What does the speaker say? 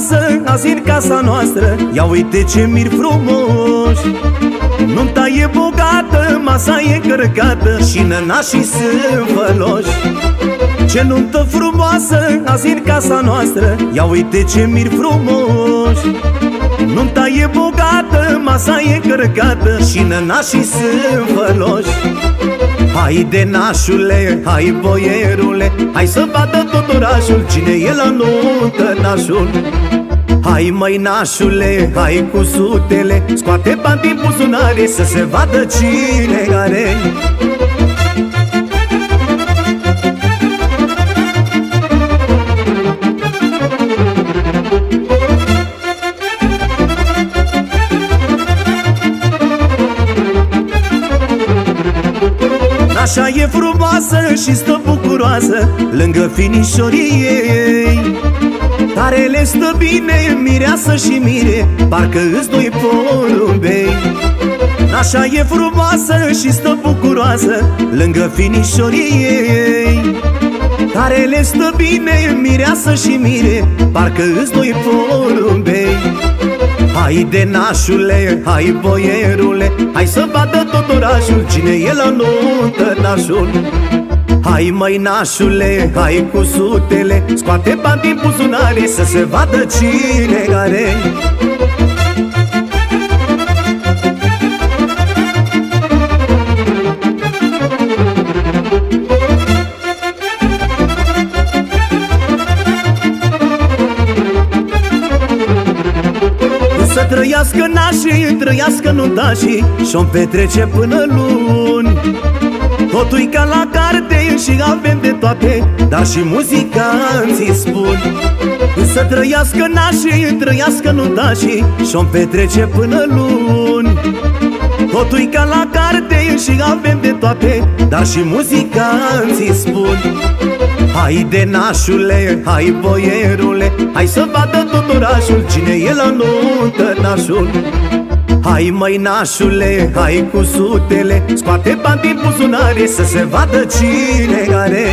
Ce nuntă frumoasă azi în casa noastră. Ia uite ce mir frumoși. Nunta e bogată, masa e încărcată Și nănașii sunt făloși. Ce nuntă frumoasă azi în casa noastră. Ia uite ce mir frumoși. Nunta e bogată, masa e încărcată Și nănașii sunt făloși Hai de nașule, hai boierule Hai să vadă tot orașul Cine e la nuntă nașul. Hai măi nașule, hai cu sutele Scoate bani din buzunare Să se vadă cine are Așa e frumoasă și stă bucuroasă Lângă finișorii ei Tare le stă bine, mireasă și mire Parcă îți doi porumbei. Așa e frumoasă și stă bucuroasă Lângă finișorii ei Tare le stă bine, mireasă și mire Parcă îți doi porumbei Hai de nașule, hai boierule Hai să vadă tot orașul Cine e la nuntă nașul. Hai măi nașule, hai cu sutele Scoate bani din buzunare Să se vadă cine are trăiască nașii, trăiască nuntașii Și-o petrece până luni. Totul ca la carte și avem de toate Dar și muzicanții spun. Să trăiască nașii, trăiască nuntașii Și-o petrece până luni. Totul ca la carte și avem de toate Dar și muzicanții spun Hai de nașule, hai boierule Hai să vadă tot orașul Cine e la nuntă nașul. Hai măi nașule, hai cu sutele Scoate bani din buzunare Să se vadă cine are